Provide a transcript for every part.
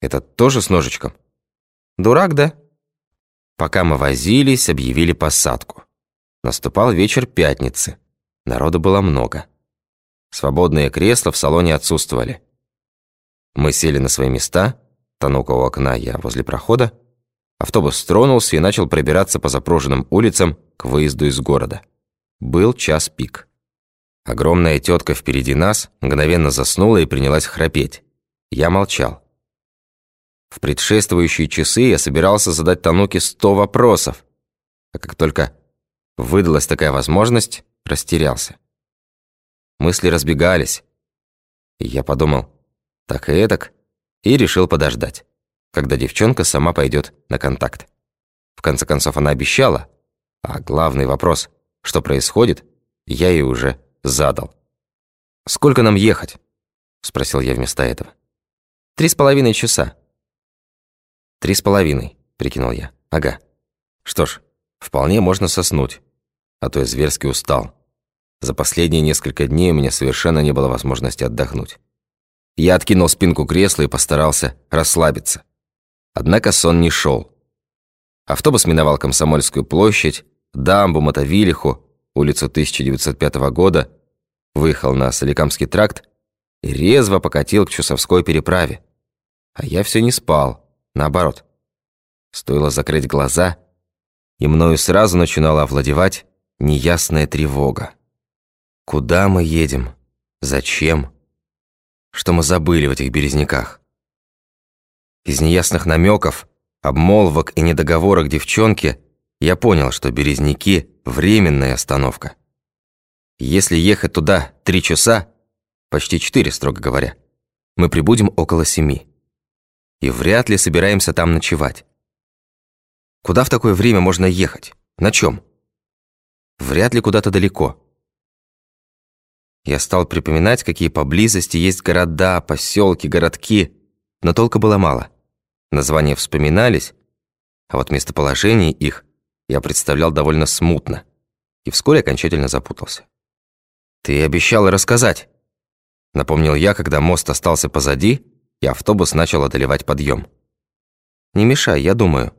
Это тоже с ножичком? Дурак, да? Пока мы возились, объявили посадку. Наступал вечер пятницы. Народу было много. Свободные кресла в салоне отсутствовали. Мы сели на свои места, Танука у окна, я возле прохода. Автобус тронулся и начал пробираться по запруженным улицам к выезду из города. Был час пик. Огромная тетка впереди нас мгновенно заснула и принялась храпеть. Я молчал. В предшествующие часы я собирался задать Тануке сто вопросов, а как только выдалась такая возможность, растерялся. Мысли разбегались. И я подумал, так и этак, и решил подождать, когда девчонка сама пойдет на контакт. В конце концов, она обещала, а главный вопрос, что происходит, я ей уже задал. «Сколько нам ехать?» – спросил я вместо этого. «Три с половиной часа», «Три с половиной», — прикинул я. «Ага. Что ж, вполне можно соснуть, а то я зверски устал. За последние несколько дней у меня совершенно не было возможности отдохнуть. Я откинул спинку кресла и постарался расслабиться. Однако сон не шел. Автобус миновал Комсомольскую площадь, дамбу, Мотовилиху, улицу 1905 года, выехал на Соликамский тракт и резво покатил к Чусовской переправе. А я все не спал. Наоборот. Стоило закрыть глаза, и мною сразу начинала овладевать неясная тревога. Куда мы едем? Зачем? Что мы забыли в этих березняках? Из неясных намеков, обмолвок и недоговорок девчонки я понял, что березняки – временная остановка. Если ехать туда три часа, почти четыре, строго говоря, мы прибудем около семи и вряд ли собираемся там ночевать. Куда в такое время можно ехать? На чем? Вряд ли куда-то далеко. Я стал припоминать, какие поблизости есть города, поселки, городки, но толка было мало. Названия вспоминались, а вот местоположение их я представлял довольно смутно и вскоре окончательно запутался. «Ты обещал рассказать», — напомнил я, когда мост остался позади, и автобус начал одолевать подъем. «Не мешай, я думаю».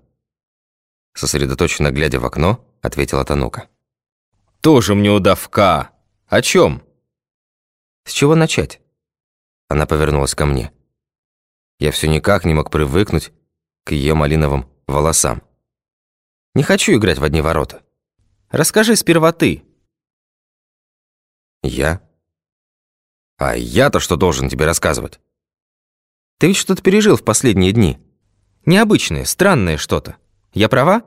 Сосредоточенно глядя в окно, ответила Танука. «Тоже мне удавка! О чем? «С чего начать?» Она повернулась ко мне. Я все никак не мог привыкнуть к ее малиновым волосам. «Не хочу играть в одни ворота. Расскажи сперва ты». «Я? А я-то что должен тебе рассказывать?» Ты ведь что-то пережил в последние дни. Необычное, странное что-то. Я права?»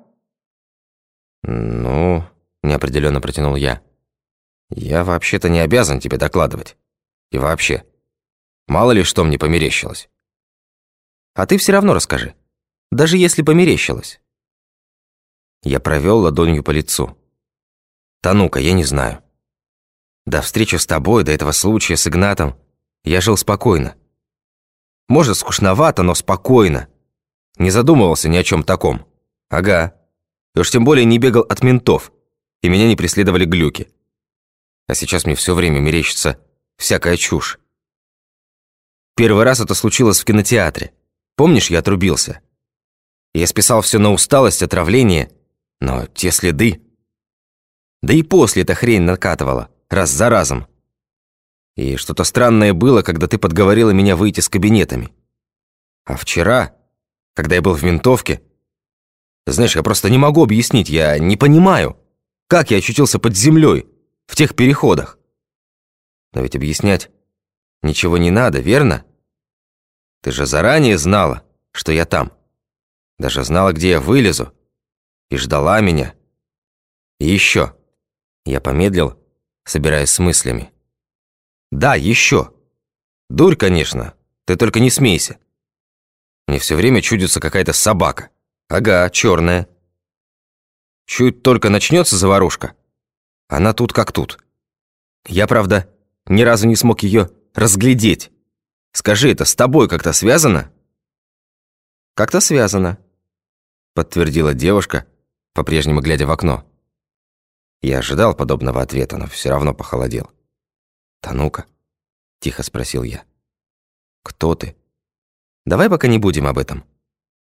«Ну...» — неопределенно протянул я. «Я вообще-то не обязан тебе докладывать. И вообще, мало ли что мне померещилось». «А ты все равно расскажи. Даже если померещилось». Я провел ладонью по лицу. «Танука, я не знаю. До встречи с тобой, до этого случая с Игнатом, я жил спокойно. Может, скучновато, но спокойно. Не задумывался ни о чем таком. Ага. И уж тем более не бегал от ментов, и меня не преследовали глюки. А сейчас мне все время мерещится всякая чушь. Первый раз это случилось в кинотеатре. Помнишь, я отрубился? Я списал все на усталость, отравление, но те следы... Да и после эта хрень накатывала, раз за разом. И что-то странное было, когда ты подговорила меня выйти с кабинетами. А вчера, когда я был в ментовке... Знаешь, я просто не могу объяснить, я не понимаю, как я очутился под землей в тех переходах. Но ведь объяснять ничего не надо, верно? Ты же заранее знала, что я там. Даже знала, где я вылезу. И ждала меня. И еще. Я помедлил, собираясь с мыслями. Да, еще. Дурь, конечно. Ты только не смейся. Мне все время чудится какая-то собака. Ага, черная. Чуть только начнется заварушка. Она тут как тут. Я, правда, ни разу не смог ее разглядеть. Скажи, это с тобой как-то связано? Как-то связано, подтвердила девушка, по-прежнему глядя в окно. Я ожидал подобного ответа, но все равно похолодел. «Танука?» – тихо спросил я. «Кто ты?» Давай пока не будем об этом.